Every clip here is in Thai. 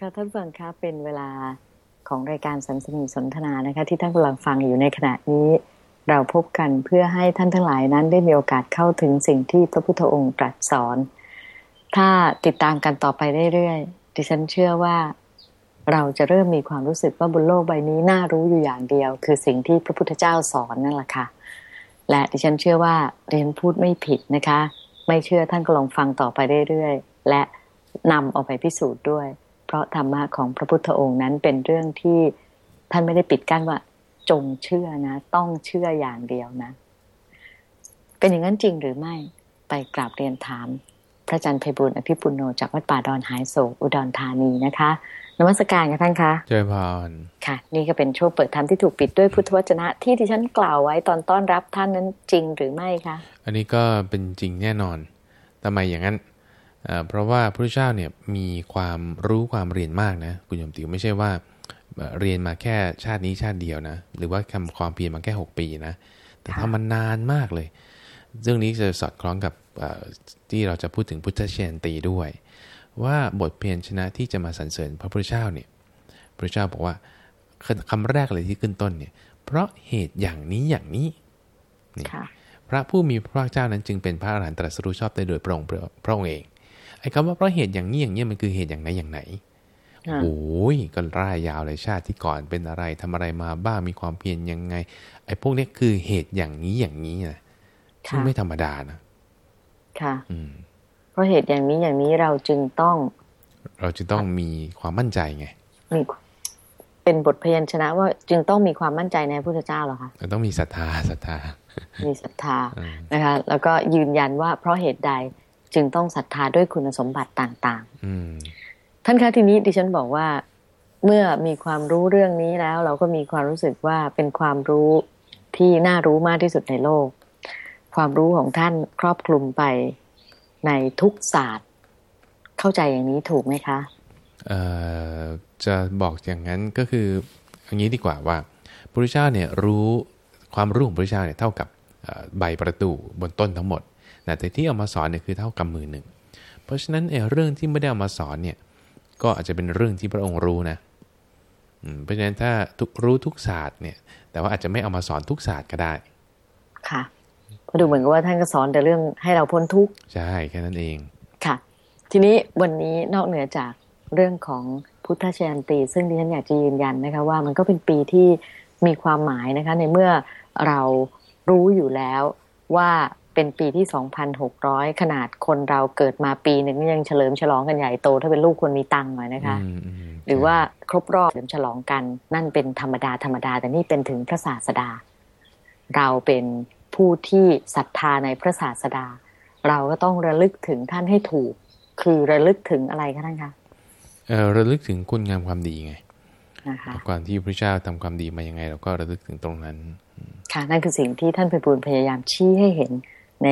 ค่ะท่านฟังคะเป็นเวลาของรายการสันสนีสนทนานะคะ ที่ท่านกำลังฟังอยู่ในขณะนี้ เราพบกันเพื่อให้ท่านทั้งหลายนั้นได้มีโอกาสเข้าถึงสิ่งที่พระพุทธองค์ตรัสสอน ถ้าติดตามกันต่อไปเรื่อยๆดิฉันเชื่อว่าเราจะเริ่มมีความรู้สึกว่าบนโลกใบนี้น่ารู้อยู่อย่างเดียว คือสิ่งที่พระพุทธเจ้าสอนนั่นแหละค่ะ และดิฉันเชื่อว่าเรียนพูดไม่ผิดนะคะ ไม่เชื่อท่านก็ลองฟังต่อไปเรื่อยๆและนำเอาไปพิสูจน์ด้วย เพราะธรรมะของพระพุทธองค์นั้นเป็นเรื่องที่ท่านไม่ได้ปิดกั้นว่า จงเชื่อนะ ต้องเชื่ออย่างเดียวนะ เป็นอย่างนั้นจริงหรือไม่ไปกราบเรียนถาม พระอาจารย์ไพบุญอภิปุโนจากวัดป่าดอนหายโศกอุดรธานีนะคะนมัสการค่ะท่านคะเจริญพรค่ะ นี่ก็เป็นช่วงเปิดธรรมที่ถูกปิดด้วยพุทธวจนะที่ที่ฉันกล่าวไว้ตอนต้อนรับท่านนั้นจริงหรือไม่คะ อันนี้ก็เป็นจริงแน่นอนทำไมอย่างนั้น เอ่อเพราะว่าพระพุทธเจ้าเนี่ยมีความรู้ความเรียนมากนะคุณโยมติวไม่ใช่ว่าเอ่อเรียนมาแค่ชาตินี้ชาติเดียวนะ หรือว่าทำความเพียรมาแค่ 6 ปีนะ แต่ทำมานานมากเลย เรื่องนี้จะสอดคล้องกับเอ่อที่เราจะพูดถึงพุทธเชนตีด้วย ว่าบทเพียรชนะที่จะมาสรรเสริญพระพุทธเจ้าเนี่ยพระเจ้าบอกว่าคำแรกเลยที่ขึ้นต้นเนี่ย เพราะเหตุอย่างนี้อย่างนี้นี่ค่ะพระผู้มีพระภาคเจ้านั้นจึงเป็นพระอรหันตรัสรู้ชอบได้โดยพระองค์พระองค์เองไอ้คำว่าเพราะเหตุอย่างนี้อย่างนี้มันคือเหตุอย่างไหนอย่างไหนอ่าโอ้ยก็ร่ายยาวเลยชาติที่ก่อนเป็นอะไรทำอะไรมาบ้างมีความเพียรยังไง ไอ้พวกเนี้ยคือเหตุอย่างนี้อย่างนี้นะซึ่งค่ะไม่ธรรมดานะ ค่ะ อืมเพราะเหตุอย่างนี้อย่างนี้เราจึงต้อง เราจะต้องมีความมั่นใจไงมีเป็นบทพยัญชนะว่าจึงต้องมีความมั่นใจในพระพุทธเจ้าเหรอคะเราต้องมีศรัทธาศรัทธา มีศรัทธาอืมนะคะ แล้วก็ยืนยันว่าเพราะเหตุใด จึงต้องศรัทธาด้วยคุณสมบัติต่างอืมๆท่านคะทีนี้ดิฉันบอกว่าเมื่อมีความรู้เรื่องนี้แล้ว เราก็มีความรู้สึกว่าเป็นความรู้ที่น่ารู้มากที่สุดในโลก ความรู้ของท่านครอบคลุมไปในทุกศาสตร์ เข้าใจอย่างนี้ถูกไหมคะเอ่อจะบอกอย่างนั้นก็คืออย่างนี้ดีกว่าว่าพระพุทธเจ้าเนี่ยรู้ความรู้ของพระพุทธเจ้าเนี่ยเท่ากับเอ่อใบประตูบนต้นทั้งหมด นะแต่ที่เอามาสอนเนี่ยคือเท่ากับมือหนึ่ง เพราะฉะนั้นไอ้เรื่องที่ไม่ได้เอามาสอนเนี่ยก็อาจจะเป็นเรื่องที่พระองค์รู้นะอืมเพราะฉะนั้นถ้าทุกรู้ทุกศาสตร์เนี่ย แต่ว่าอาจจะไม่เอามาสอนทุกศาสตร์ก็ได้ ค่ะก็ดูเหมือนกับว่าท่านก็สอนแต่เรื่องให้เราพ้นทุกข์ใช่แค่นั้นเองค่ะ ทีนี้วันนี้นอกเหนือจากเรื่องของพุทธชยันตี ซึ่งดิฉันอยากจะยืนยันนะคะว่ามันก็เป็นปีที่มีความหมายนะคะ ในเมื่อเรารู้อยู่แล้วว่า เป็นปีที่ 2,600 ขนาดคนเราเกิดมาปีหนึ่งยังเฉลิมฉลองกันใหญ่โต ถ้าเป็นลูกคนมีตังค์หน่อยนะคะอืมอืมหรือว่าครบรอบเฉลิมฉลองกัน นั่นเป็นธรรมดาธรรมดา แต่นี่เป็นถึงพระศาสดา เราเป็นผู้ที่ศรัทธาในพระศาสดา เราก็ต้องระลึกถึงท่านให้ถูก คือระลึกถึงอะไรคะท่านคะเอ่อระลึกถึงคุณงามความดีไงนะคะก่อนที่พระเจ้าทำความดีมายังไง เราก็ระลึกถึงตรงนั้น ค่ะนั่นคือสิ่งที่ท่านไพบูลย์พยายามชี้ให้เห็น ใน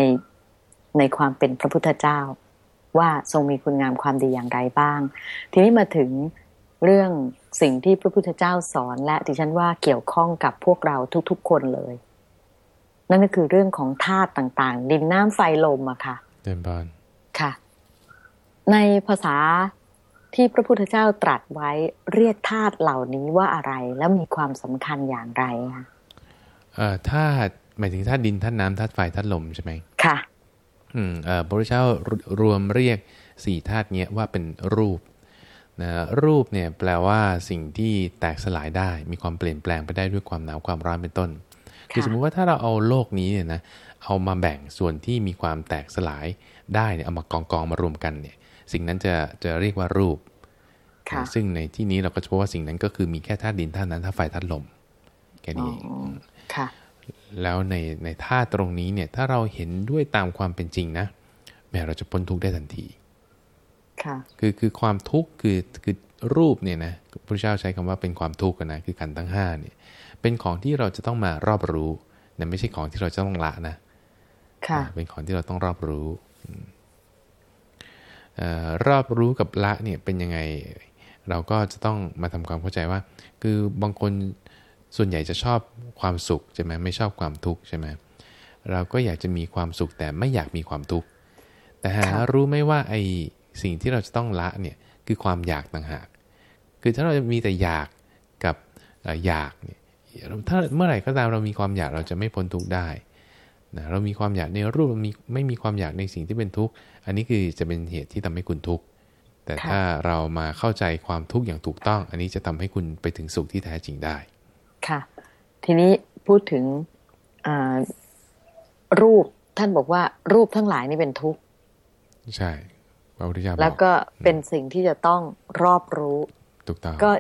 ในความเป็นพระพุทธเจ้า ว่าทรงมีคุณงามความดีอย่างไรบ้าง ทีนี้มาถึงเรื่องสิ่งที่พระพุทธเจ้าสอนและดิฉันว่าเกี่ยวข้องกับพวกเราทุกๆคนเลย นั่นก็คือเรื่องของธาตุต่างๆ ดินน้ำไฟลมอะค่ะเดินบานค่ะ ในภาษาที่พระพุทธเจ้าตรัสไว้เรียกธาตุเหล่านี้ว่าอะไร แล้วมีความสำคัญอย่างไรคะเอ่อธาตุ หมายถึงธาตุดินธาตุน้ำธาตุไฟธาตุลมใช่ไหมค่ะ อืมเอ่อพระพุทธเจ้ารรวมเรียกสี่ธาตุเนี้ยว่าเป็นรูปนะรูปเนี่ยแปลว่าสิ่งที่แตกสลายได้ มีความเปลี่ยนแปลงไปได้ด้วยความหนาวความร้อนเป็นต้น คือสมมุติว่าถ้าเราเอาโลกนี้เนี่ยนะเอามาแบ่งส่วนที่มีความแตกสลายได้เนี่ยเอามากองกองๆมารวมกันเนี่ย สิ่งนั้นจะจะเรียกว่ารูปค่ะซึ่งในที่นี้เราก็จะพบว่าสิ่งนั้นก็คือมีแค่ธาตุดินธาตุน้ำธาตุไฟธาตุลมแค่นี้เองอ๋อค่ะ แล้วในในท่าตรงนี้เนี่ยถ้าเราเห็นด้วยตามความเป็นจริงนะแม้เราจะพ้นทุกข์ได้ทันทีค่ะคือคือความทุกข์คือคือรูปเนี่ยนะพระเจ้าใช้คำว่าเป็นความทุกข์นะคือขันธ์ทั้งห้าเนี่ยเป็นของที่เราจะต้องมารอบรู้นะไม่ใช่ของที่เราจะต้องละนะค่ะอ่าเป็นของที่เราต้องรอบรู้อืมเอ่อรอบรู้กับละเนี่ยเป็นยังไง เราก็จะต้องมาทำความเข้าใจว่า คือบางคน ส่วนใหญ่จะชอบความสุขใช่ไหมไม่ชอบความทุกข์ใช่ไหมเราก็อยากจะมีความสุขแต่ไม่อยากมีความทุกข์แต่หาครับรู้ไหมว่าไอสิ่งที่เราจะต้องละเนี่ยคือความอยากต่างหาก คือถ้าเรามีแต่อยากกับอยากเนี่ยถ้าเมื่อไหร่ก็ตามเรามีความอยากเราจะไม่พ้นทุกข์ได้นะเรามีความอยากในรูปเรามีไม่มีความอยากในสิ่งที่เป็นทุกข์ อันนี้คือจะเป็นเหตุที่ทำให้คุณทุกข์ แต่ถ้าเรามาเข้าใจความทุกข์อย่างถูกต้อง อันนี้จะทำให้คุณไปถึงสุขที่แท้จริงได้ ค่ะ ทีนี้พูดถึงรูปท่านบอกว่ารูปทั้งหลายนี่เป็นทุกข์ใช่พระพุทธเจ้าแล้วก็เป็นสิ่งที่จะต้องรอบรู้ถูกต้องก็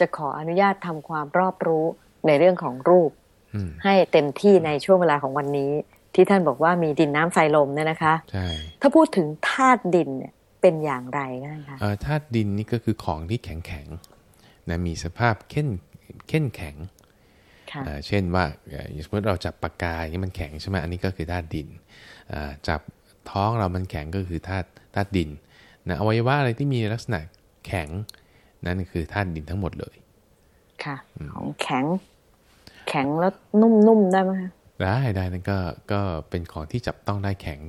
จะขออนุญาตทำความรอบรู้ในเรื่องของรูป ให้เต็มที่ในช่วงเวลาของวันนี้ ที่ท่านบอกว่ามีดินน้ำไฟลมเนี่ยนะคะใช่ถ้าพูดถึงธาตุดินเนี่ยเป็นอย่างไรกันคะธาตุดินนี่ก็คือของที่แข็งแข็งนะมีสภาพเข้นเข้นแข็ง เช่นว่าสมมติเราจับปากกาอย่างนี้มันแข็งใช่ไหมอันนี้ก็คือธาตุดินจับท้องเรามันแข็งก็คือธาตุธาตุดินนะอวัยวะอะไรที่มีลักษณะแข็งนั่นคือธาตุดินทั้งหมดเลย ค่ะ ของแข็ง แข็งแล้วนุ่มๆได้ไหมคะได้ได้นั่นก็ก็เป็นของที่จับต้องได้แข็ง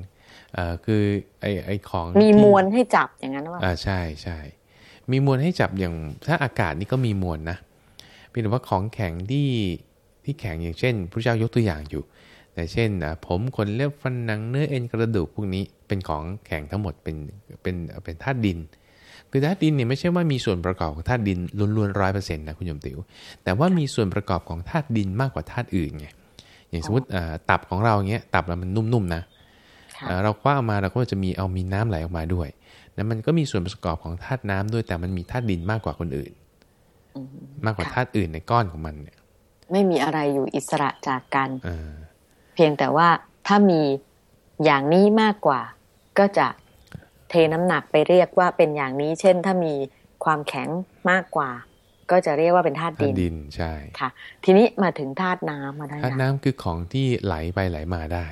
เอ่อคือไอไอของมีมวลให้จับอย่างนั้นว่าอ่าใช่ใช่มีมวลให้จับอย่างถ้าอากาศนี่ก็มีมวลนะเพียงแต่ว่าของแข็งที่ ที่แข็งอย่างเช่นพระเจ้ายกตัวอย่างอยู่ แต่เช่นผมขนเล็บฟันหนังเนื้อเอ็นกระดูกพวกนี้เป็นของแข็งทั้งหมดเป็นเป็นเป็นธาตุดิน คือธาตุดินเนี่ยไม่ใช่ว่ามีส่วนประกอบของธาตุดินล้วนๆร้อยเปอร์เซ็นต์นะคุณยมติวแต่ว่ามีส่วนประกอบของธาตุดินมากกว่าธาตุอื่นไงอย่างสมมติตับของเราเงี้ยตับเรามันนุ่มๆนะเราคว้าออกมาเราก็จะมีเอามีน้ำไหลออกมาด้วยแล้วมันก็มีส่วนประกอบของธาตุน้ำด้วยแต่มันมีธาตุดินมากกว่าคนอื่น มากกว่าธาตุอื่นในก้อนของมันเนี่ย ไม่มีอะไรอยู่อิสระจากกันเพียงแต่ว่าถ้ามีอย่างนี้มากกว่า ก็จะเทน้ำหนักไปเรียกว่าเป็นอย่างนี้ เช่น ถ้ามีความแข็งมากกว่า ก็จะเรียกว่าเป็นธาตุดินดินใช่ค่ะ ทีนี้มาถึงธาตุน้ำมาได้ธาตุน้ำคือของที่ไหลไปไหลมาได้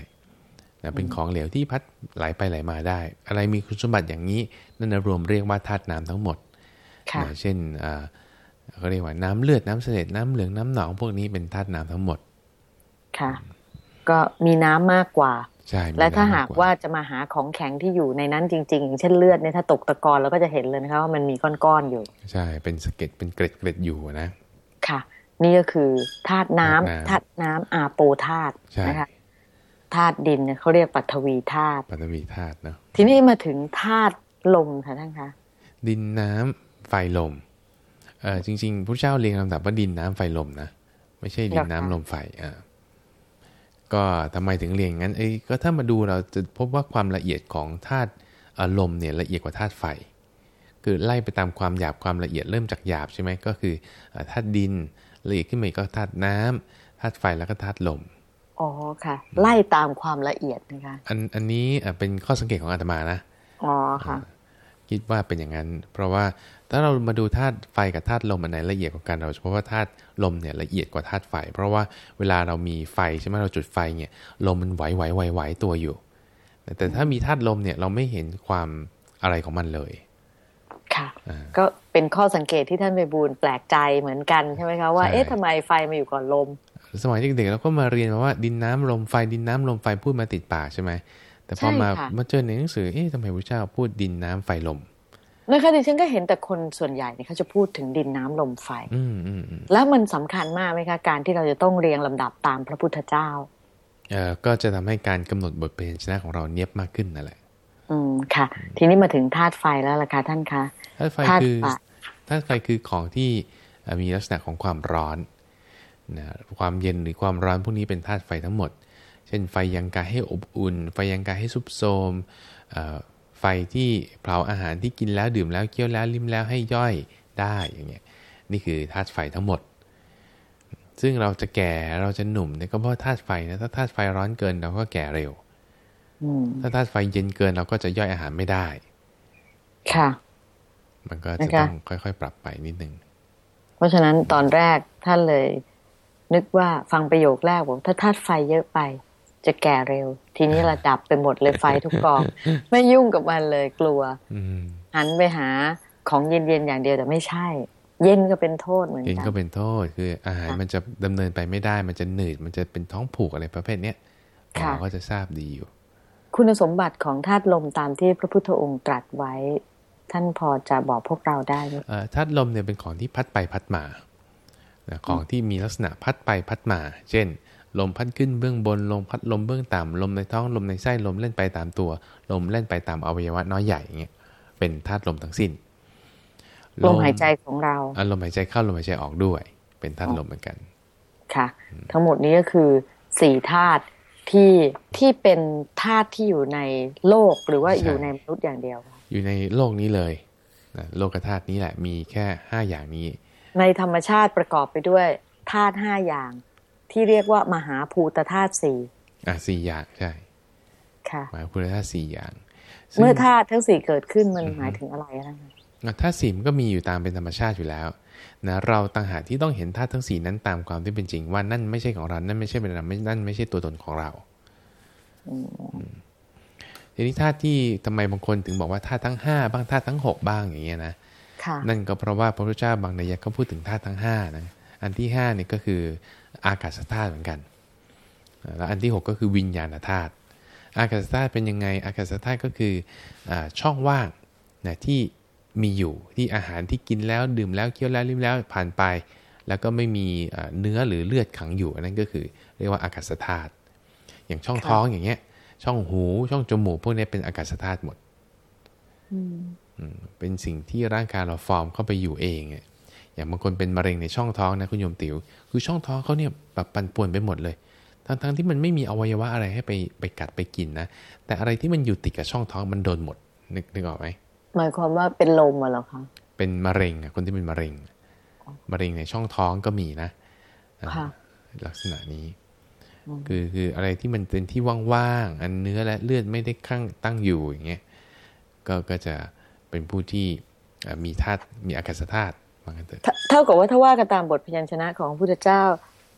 นะเป็นของเหลวที่พัดไหลไปไหลมาได้ อะไรมีคุณสมบัติอย่างนี้ นั่นรวมเรียกว่าธาตุน้ำทั้งหมดนะเช่น เขาเรียกว่าน้ำเลือดน้ำเสด็จน้ำเหลืองน้ำหนองพวกนี้เป็นธาตุน้ำทั้งหมด ค่ะ ก็มีน้ำมากกว่าใช่และถ้าหากว่าจะมาหาของแข็งที่อยู่ในนั้นจริงๆอย่างเช่นเลือดเนี่ยถ้าตกตะกอนเราก็จะเห็นเลยนะคะว่ามันมีก้อนๆอยู่ ใช่เป็นสเก็ตเป็นเกล็ดเกล็ดอยู่นะ ค่ะ นี่ก็คือธาตุน้ำธาตุน้ำอาโปธาตุนะคะธาตุดินเนี่ยเขาเรียกปัทวีธาตุปัทวีธาตุเนาะทีนี้มาถึงธาตุลมค่ะท่านคะดินน้ำไฟลม เออจริง ๆพระเจ้าเรียงลำดับว่าดินน้ำไฟลมนะไม่ใช่ดินน้ำลมไฟอ่าก็ทำไมถึงเรียงงั้นเอ้ก็ถ้ามาดูเราจะพบว่าความละเอียดของธาตุลมเนี่ยละเอียดกว่าธาตุไฟ คือไล่ไปตามความหยาบความละเอียดเริ่มจากหยาบใช่ไหมก็คือธาตุดินละเอียดขึ้นมาก็ธาตุน้ำธาตุไฟแล้วก็ธาตุลมอ๋อค่ะ ไล่ตามความละเอียดนะคะอันอันนี้เป็นข้อสังเกตของอาตมานะอ๋อค่ะ คิดว่าเป็นอย่างนั้น เพราะว่าถ้าเรามาดูธาตุไฟกับธาตุลมอันไหนละเอียดกว่ากันเราจะพบว่าธาตุลมเนี่ยละเอียดกว่าธาตุไฟ เพราะว่าเวลาเรามีไฟใช่ไหมเราจุดไฟเนี่ยลมมันไหวไหวไหวไหวตัวอยู่ แต่ถ้ามีธาตุลมเนี่ยเราไม่เห็นความอะไรของมันเลย ค่ะก็เป็นข้อสังเกตที่ท่านไปบูลแปลกใจเหมือนกันใช่ไหมคะว่าเอ๊ะทำไมไฟมาอยู่ก่อนลม สมัยเด็กๆเราก็มาเรียนมาว่าดินน้ำลมไฟดินน้ำลมไฟพูดมาติดปากใช่ไหม แต่พอมามาเจอในหนังสือเอ๊ะทำไมพระเจ้าพูดดินน้ำไฟลมนะคะดิฉันก็เห็นแต่คนส่วนใหญ่เนี่ยเขาจะพูดถึงดินน้ำลมไฟแล้วมันสำคัญมากไหมคะการที่เราจะต้องเรียงลำดับตามพระพุทธเจ้าเอ่อก็จะทำให้การกำหนดบทเพลงชนะของเราเนียบมากขึ้นนั่นแหละ อืมค่ะ ทีนี้มาถึงธาตุไฟแล้วล่ะคะท่านคะธาตุไฟคือธาตุไฟคือของที่มีลักษณะของความร้อนนะความเย็นหรือความร้อนพวกนี้เป็นธาตุไฟทั้งหมด เช่นไฟยังกายให้อบอุ่น ไฟยังกายให้ซุบโซมไฟที่เผาอาหารที่กินแล้วดื่มแล้วเคี้ยวแล้วลิ้มแล้วให้ย่อยได้อย่างเงี้ยนี่คือธาตุไฟทั้งหมด ซึ่งเราจะแก่เราจะหนุ่มเนี่ยก็เพราะธาตุไฟนะถ้าธาตุไฟร้อนเกินเราก็แก่เร็วถ้าธาตุไฟเย็นเกินเราก็จะย่อยอาหารไม่ได้ ค่ะ มันก็จะต้องค่อยๆ ปรับไปนิดนึง เพราะฉะนั้นตอนแรกท่านเลย นึกว่าฟังประโยคแรกบอกถ้าธาตุไฟเยอะไป จะแก่เร็ว ทีนี้ระดับไปหมดเลยไฟทุกกอง ไม่ยุ่งกับมันเลยกลัวหันไปหาของเย็นๆอย่างเดียวแต่ไม่ใช่ เย็นก็เป็นโทษเหมือนกันเย็นก็เป็นโทษคืออาหารมันจะดำเนินไปไม่ได้ มันจะหนืดมันจะเป็นท้องผูกอะไรประเภทเนี้ยเราก็จะทราบดีอยู่ คุณสมบัติของธาตุลมตามที่พระพุทธองค์ตรัสไว้ ท่านพอจะบอกพวกเราได้ไหมเอ่อธาตุลมเนี่ยเป็นของที่พัดไปพัดมานะของที่มีลักษณะพัดไปพัดมา เช่น ลมพัดขึ้นเบื้องบน ลมพัดลมเบื้องต่ำลมในท้องลมในไส้ลมเล่นไปตามตัว ลมเล่นไปตามอวัยวะน้อยใหญ่อย่างเงี้ยเป็นธาตุลมทั้งสิ้น ลมหายใจของเราอะลมหายใจเข้าลมหายใจออกด้วย เป็นธาตุลมเหมือนกัน ค่ะ ทั้งหมดนี้ก็คือสี่ธาตุที่ที่เป็นธาตุที่อยู่ในโลกหรือว่าใช่อยู่ในมนุษย์อย่างเดียวคะอยู่ในโลกนี้เลยนะโลกธาตุนี้แหละมีแค่ห้าอย่างนี้ ในธรรมชาติประกอบไปด้วยธาตุห้าอย่าง ที่เรียกว่ามหาภูตธาตุสี่อะสี่อย่างใช่ค่ะหมายพุทธธาตุสี่อย่างซึ่งเมื่อธาตุทั้งสี่เกิดขึ้นมันหมายถึงอะไรนะคะอะธาตุสี่มันก็มีอยู่ตามเป็นธรรมชาติอยู่แล้วนะเราต่างหากที่ต้องเห็นธาตุทั้งสี่นั้นตามความที่เป็นจริงว่านั่นไม่ใช่ของเรา นั่นไม่ใช่เป็นเราไม่นั่นไม่ใช่ตัวตนของเราทีนี้ธาตุที่ทำไมบางคนถึงบอกว่าธาตุทั้งห้าบ้างธาตุทั้งหกบ้างอย่างเงี้ยนะค่ะนั่นก็เพราะว่าพระพุทธเจ้าบางนัยยะก็พูดถึงธาตุทั้งห้านะอันที่ห้าเนี่ยก็คือ อากาศธาตุเหมือนกันอ่าแล้วอันที่หกก็คือวิญญาณธาตุ อากาศธาตุเป็นยังไง อากาศธาตุก็คืออาช่องว่างนะที่มีอยู่ที่อาหารที่กินแล้วดื่มแล้วเคี้ยวแล้วลิ้มแล้วผ่านไป แล้วก็ไม่มีอ่าเนื้อหรือเลือดขังอยู่อันนั้นก็คือเรียกว่าอากาศธาตุ อย่างช่องท้องอย่างเงี้ย ช่องหูช่องจมูกพวกนี้เป็นอากาศธาตุหมดอืมเป็นสิ่งที่ร่างกายเราฟอร์มเข้าไปอยู่เอง อะอย่างบางคนเป็นมะเร็งในช่องท้องนะคุณโยมติว๋วคือช่องท้องเขาเนี่ยแบบปั่นป่วนไปหมดเลยทั้งๆที่มันไม่มีอวัยวะอะไรให้ไปไปกัดไปกินนะแต่อะไรที่มันอยู่ติดกับช่องท้องมันโดนหมดนึกนึกออกไหมหมายความว่าเป็นลมอะเหรอคะเป็นมะเร็งอะคนที่เป็นมะเร็งมะเร็งในช่องท้องก็มีนะอ่าค่ะลักษณะนี้ คือคืออะไรที่มันเป็นที่ว่างๆอันเนื้อและเลือดไม่ได้ข้างตั้งอยู่อย่างเงี้ยก็ก็จะเป็นผู้ที่อ่ามีธาตุมีอากาศธาตุ ว่างั้นเถอะเท่าเท่ากับว่าถ้าว่ากันตามบทพยัญชนะของพระพุทธเจ้า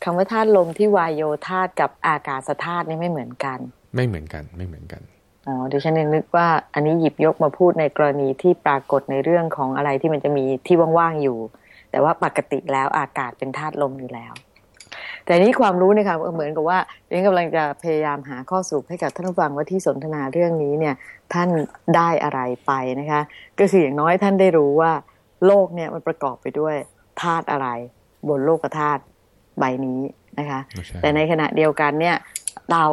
คำว่าธาตุลมที่วายโยธาตุกับอากาศธาตุนี่ไม่เหมือนกัน ไม่เหมือนกันไม่เหมือนกันอ๋อดิฉันยังนึกว่าอันนี้หยิบยกมาพูดในกรณีที่ปรากฏในเรื่องของอะไรที่มันจะมีที่ว่างๆอยู่ แต่ว่าปกติแล้วอากาศเป็นธาตุลมอยู่แล้ว แต่นี่ความรู้เนี่ยค่ะเหมือนกับว่าดิฉันกำลังจะพยายามหาข้อสรุปให้กับท่านผู้ฟังว่าที่สนทนาเรื่องนี้เนี่ยท่านได้อะไรไปนะคะ ก็คืออย่างน้อยท่านได้รู้ว่า โลกเนี่ยมันประกอบไปด้วยธาตุอะไร บนโลกธาตุใบนี้นะคะไม่ใช่แต่ในขณะเดียวกันเนี่ย เรา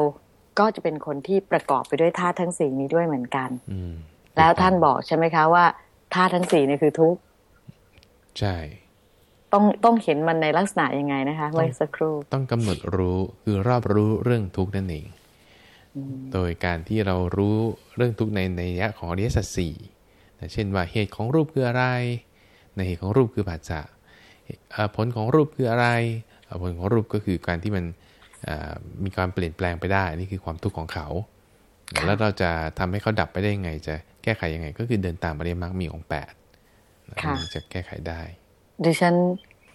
ก็จะเป็นคนที่ประกอบไปด้วยธาตุทั้งสี่นี้ด้วยเหมือนกันอืมแล้วท่านบอกใช่ไหมคะว่าธาตุทั้งสี่เนี่ยคือทุกข์ใช่ต้องต้องเห็นมันในลักษณะยังไงนะคะเมื่อสักครู่ต้องกำหนดรู้คือรอบรู้เรื่องทุกข์นั่นเองโดยการที่เรารู้เรื่องทุกข์ในในยะของอริยสัจสี่นะเช่นว่าเหตุของรูปคืออะไร ในเหตุของรูปคือปัจจะเอ่อผลของรูปคืออะไรเอ่อผลของรูปก็คือการที่มันเอ่อมีการเปลี่ยนแปลงไปได้นี่คือความทุกข์ของเขาค่ะแล้วเราจะทำให้เขาดับไปได้ยังไง จะแก้ไขยังไง ก็คือเดินตามอริยมรรคมีองค์แปดนะค่ะถึงจะแก้ไขได้ ดิฉัน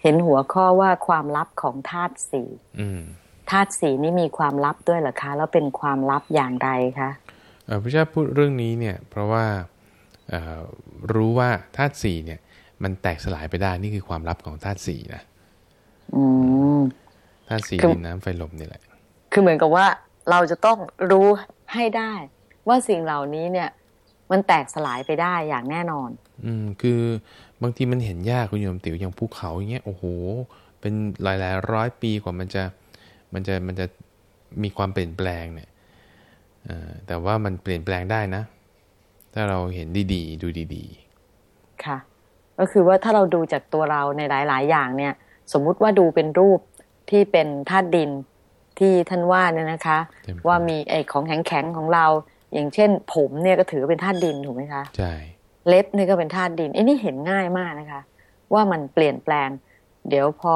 เห็นหัวข้อว่าความลับของธาตุสี่อืมธาตุสี่นี่มีความลับด้วยเหรอคะ แล้วเป็นความลับอย่างไรคะเอ่อพระเจ้าพูดเรื่องนี้เนี่ย เพราะว่าเอ่อรู้ว่าธาตุสี่เนี่ย มันแตกสลายไปได้นี่คือความลับของธาตุสี่นะอืมธาตุสี่คือดินน้ำไฟลมนี่แหละ คือเหมือนกับว่าเราจะต้องรู้ให้ได้ว่าสิ่งเหล่านี้เนี่ย มันแตกสลายไปได้อย่างแน่นอน อืม คือบางทีมันเห็นยากคุณโยมติ๋วอย่างภูเขาอย่างเงี้ยโอ้โห เป็นหลายหลายๆร้อยปีกว่ามันจะ มันจะมันจะมีความเปลี่ยนแปลงเนี่ยเอ่อแต่ว่ามันเปลี่ยนแปลงได้นะ ถ้าเราเห็นดีๆ ดูดีค่ะ ก็คือว่าถ้าเราดูจากตัวเราในหลาย ๆ อย่างเนี่ย สมมุติว่าดูเป็นรูปที่เป็นธาตุดินที่ท่านว่าเนี่ยนะคะใช่ไหมว่ามีไอ้ของแข็งๆของเรา อย่างเช่น ผมเนี่ยก็ถือว่าเป็นธาตุดินถูกไหมคะๆใช่เล็บนี่ก็เป็นธาตุดินไอ้นี่เห็นง่ายมากนะคะ ว่ามันเปลี่ยนแปลง เดี๋ยวพอ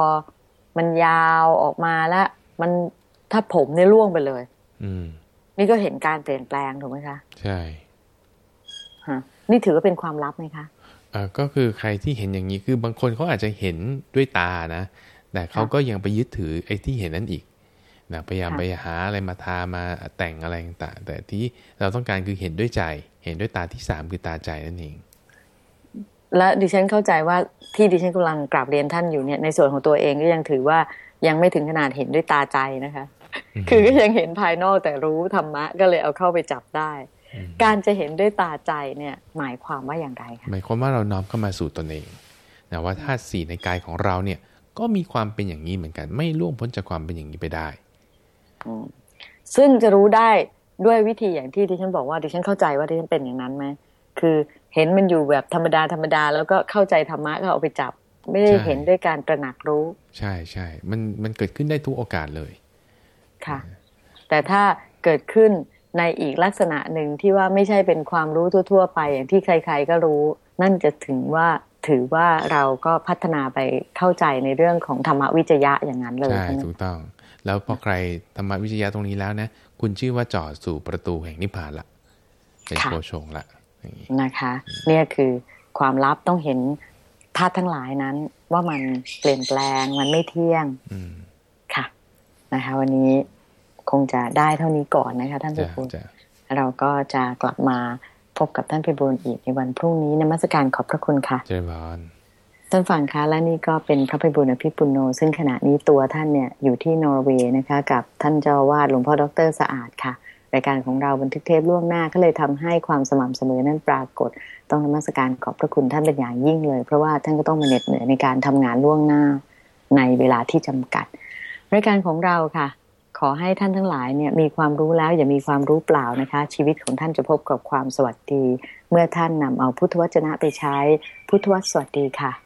มันยาวออกมาแล้วมันถ้าผมเนี่ยร่วงไปเลย อืม นี่ก็เห็นการเปลี่ยนแปลงถูกไหมคะ ใช่ฮะนี่ถือว่าเป็นความลับไหมคะเอ่อ ก็คือใครที่เห็นอย่างนี้คือบางคนเขาอาจจะเห็นด้วยตานะ แต่เขาก็ยังไปยึดถือไอ้ที่เห็นนั่นอีกนะพยายามค่ะไปหาอะไรมาทามาแต่งอะไรต่างๆแต่ที่เราต้องการคือเห็นด้วยใจ เห็นด้วยตาที่สามคือตาใจนั่นเอง และดิฉันเข้าใจว่าที่ดิฉันกำลังกราบเรียนท่านอยู่เนี่ยในส่วนของตัวเองก็ยังถือว่ายังไม่ถึงขนาดเห็นด้วยตาใจนะคะ คือก็ยังเห็นภายนอกแต่รู้ธรรมะก็เลยเอาเข้าไปจับได้ การจะเห็นด้วยตาใจเนี่ยหมายความว่าอย่างไรคะหมายความว่าเราน้อมเข้ามาสู่ตนเองนะว่าธาตุสี่ในกายของเราเนี่ยก็มีความเป็นอย่างนี้เหมือนกัน ไม่ล่วงพ้นจากความเป็นอย่างนี้ไปได้ซึ่งจะรู้ได้ด้วยวิธีอย่างที่ดิฉันบอกว่าดิฉันเข้าใจว่าดิฉันเป็นอย่างนั้นไหมคือเห็นมันอยู่แบบธรรมดาธรรมดา แล้วก็เข้าใจธรรมะก็เอาไปจับ ไม่ได้เห็นด้วยการตระหนักรู้ ใช่ใช่มันมันเกิดขึ้นได้ทุกโอกาสเลย ค่ะ แต่ถ้าเกิดขึ้น ในอีกลักษณะหนึ่งที่ว่าไม่ใช่เป็นความรู้ทั่ว ๆ ไปอย่างที่ใคร ๆ ก็รู้ นั่นจะถึงว่าถือว่าเราก็พัฒนาไปเข้าใจในเรื่องของธรรมวิจยะอย่างนั้นเลยใช่ถูกต้อง แล้วพอใครธรรมวิจยะตรงนี้แล้วนะคุณชื่อว่าจอดสู่ประตูแห่งนิพพานละเป็นโพชงละนะคะ เนี่ยคือความลับต้องเห็นธาตุทั้งหลายนั้น ว่ามันเปลี่ยนแปลงมันไม่เที่ยงค่ะนะคะ วันนี้ คงจะได้เท่านี้ก่อนนะคะท่านพิบูลเราก็จะกลับมาพบกับท่านพิบูลอีกในวันพรุ่งนี้นมัสการขอบพระคุณค่ะเจริญพรท่านฟังคะและนี่ก็เป็นพระพิบูลอภิปุโน ซึ่งขณะนี้ตัวท่านเนี่ยอยู่ที่นอร์เวย์นะคะ กับท่านเจ้าวาดหลวงพ่อดรสะอาดค่ะรายการของเราบันทึกเทปล่วงหน้าก็เลยทำให้ความสม่ำเสมอนั้นปรากฏ ต้องนมัสการขอบพระคุณท่านเป็นอย่างยิ่งเลย เพราะว่าท่านก็ต้องมาเหน็ดเหนื่อยในการทำงานล่วงหน้าในเวลาที่จำกัด รายการของเราค่ะ ขอให้ท่านทั้งหลายเนี่ยมีความรู้แล้วอย่ามีความรู้เปล่านะคะ ชีวิตของท่านจะพบกับความสวัสดี เมื่อท่านนำเอาพุทธวจนะไปใช้พุทธวสวัสดีค่ะ